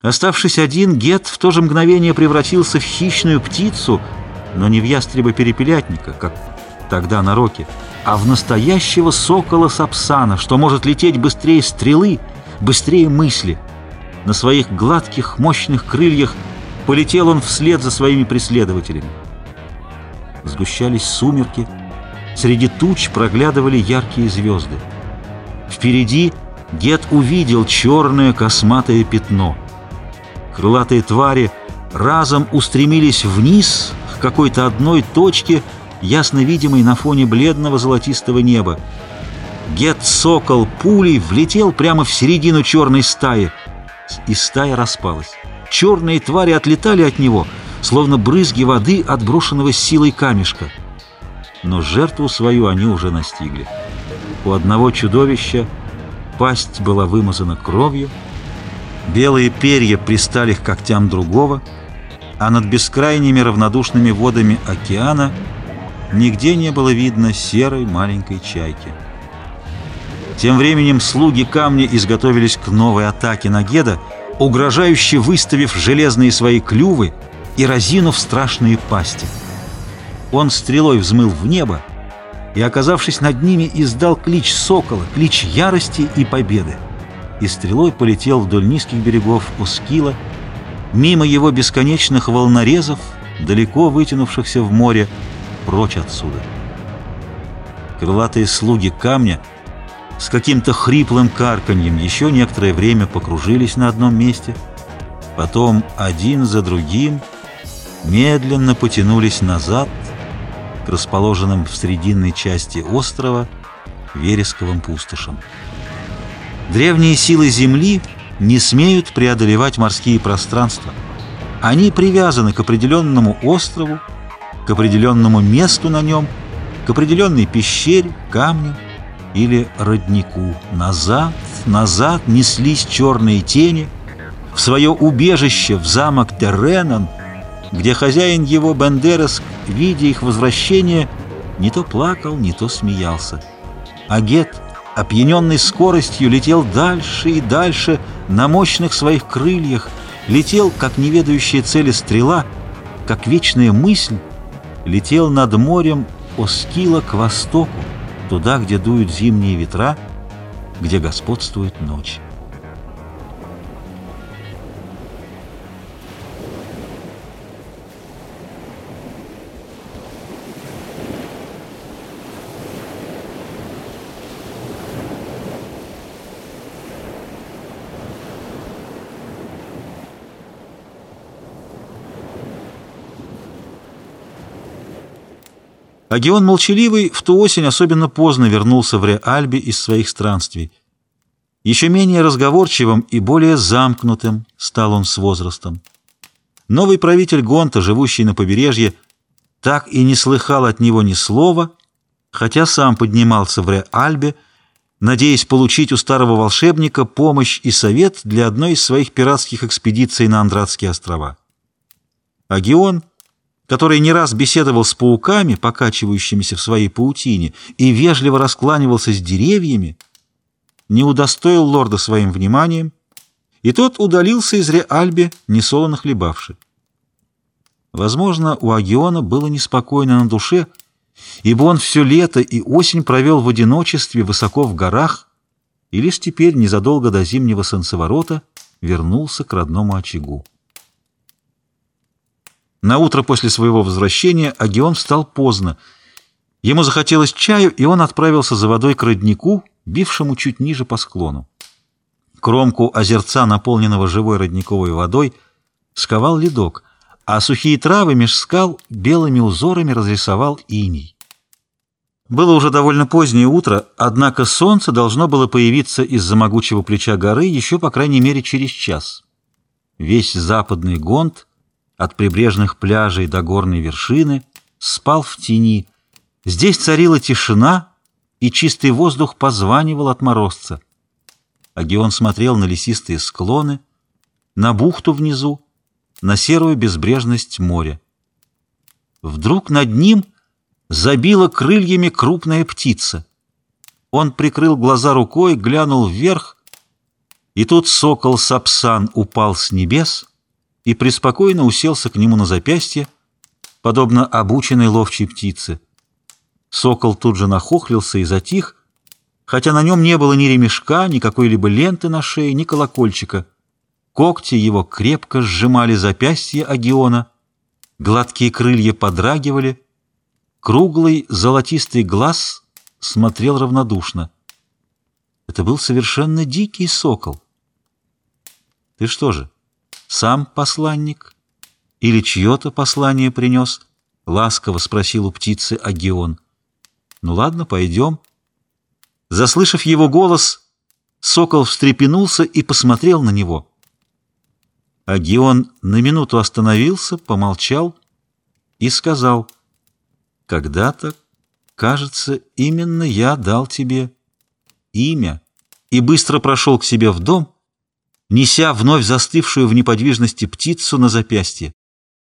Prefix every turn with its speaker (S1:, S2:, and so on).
S1: Оставшись один, Гет в то же мгновение превратился в хищную птицу, но не в ястреба-перепелятника, как тогда на роке, а в настоящего сокола-сапсана, что может лететь быстрее стрелы, быстрее мысли. На своих гладких, мощных крыльях полетел он вслед за своими преследователями. Сгущались сумерки, среди туч проглядывали яркие звезды. Впереди Гет увидел черное косматое пятно — Крылатые твари разом устремились вниз к какой-то одной точке, ясно видимой на фоне бледного золотистого неба. Гет-сокол пулей влетел прямо в середину черной стаи, и стая распалась. Черные твари отлетали от него, словно брызги воды от брошенного силой камешка. Но жертву свою они уже настигли. У одного чудовища пасть была вымазана кровью, Белые перья пристали к когтям другого, а над бескрайними равнодушными водами океана нигде не было видно серой маленькой чайки. Тем временем слуги камня изготовились к новой атаке на Геда, угрожающе выставив железные свои клювы и разинув страшные пасти. Он стрелой взмыл в небо и, оказавшись над ними, издал клич сокола, клич ярости и победы и стрелой полетел вдоль низких берегов Ускила, мимо его бесконечных волнорезов, далеко вытянувшихся в море, прочь отсюда. Крылатые слуги камня с каким-то хриплым карканьем еще некоторое время покружились на одном месте, потом один за другим медленно потянулись назад к расположенным в срединной части острова вересковым пустошам. Древние силы Земли не смеют преодолевать морские пространства. Они привязаны к определенному острову, к определенному месту на нем, к определенной пещере, камню или роднику. Назад, назад неслись черные тени в свое убежище в замок Терренан, где хозяин его Бендерес, видя их возвращение, не то плакал, не то смеялся. А Гет опьяненный скоростью, летел дальше и дальше на мощных своих крыльях, летел, как неведающая цели стрела, как вечная мысль, летел над морем Оскила к востоку, туда, где дуют зимние ветра, где господствует ночь. Агион Молчаливый в ту осень особенно поздно вернулся в Реальбе из своих странствий. Еще менее разговорчивым и более замкнутым стал он с возрастом. Новый правитель Гонта, живущий на побережье, так и не слыхал от него ни слова, хотя сам поднимался в Реальбе, надеясь получить у старого волшебника помощь и совет для одной из своих пиратских экспедиций на Андратские острова. Агион — который не раз беседовал с пауками, покачивающимися в своей паутине, и вежливо раскланивался с деревьями, не удостоил лорда своим вниманием, и тот удалился из Реальбе, несолоно хлебавши. Возможно, у Агиона было неспокойно на душе, ибо он все лето и осень провел в одиночестве высоко в горах, и лишь теперь, незадолго до зимнего солнцеворота, вернулся к родному очагу. На утро после своего возвращения Агион встал поздно. Ему захотелось чаю, и он отправился за водой к роднику, бившему чуть ниже по склону. Кромку озерца, наполненного живой родниковой водой, сковал ледок, а сухие травы меж скал белыми узорами разрисовал иней. Было уже довольно позднее утро, однако солнце должно было появиться из-за могучего плеча горы еще, по крайней мере, через час. Весь западный гонт от прибрежных пляжей до горной вершины, спал в тени. Здесь царила тишина, и чистый воздух позванивал от морозца. Агион смотрел на лесистые склоны, на бухту внизу, на серую безбрежность моря. Вдруг над ним забила крыльями крупная птица. Он прикрыл глаза рукой, глянул вверх И тут сокол Сапсан упал с небес и преспокойно уселся к нему на запястье, подобно обученной ловчей птице. Сокол тут же нахохлился и затих, хотя на нем не было ни ремешка, ни какой-либо ленты на шее, ни колокольчика. Когти его крепко сжимали запястье Агиона, гладкие крылья подрагивали, круглый золотистый глаз смотрел равнодушно. Это был совершенно дикий сокол. Ты что же, сам посланник? Или чье-то послание принес? Ласково спросил у птицы Агион. Ну ладно, пойдем. Заслышав его голос, сокол встрепенулся и посмотрел на него. Агион на минуту остановился, помолчал и сказал, «Когда-то, кажется, именно я дал тебе имя» и быстро прошел к себе в дом, неся вновь застывшую в неподвижности птицу на запястье.